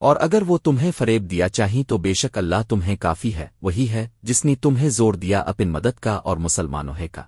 اور اگر وہ تمہیں فریب دیا چاہیں تو بے شک اللہ تمہیں کافی ہے، وہی ہے جس نے تمہیں زور دیا اپن مدد کا اور مسلمانوں ہے کا۔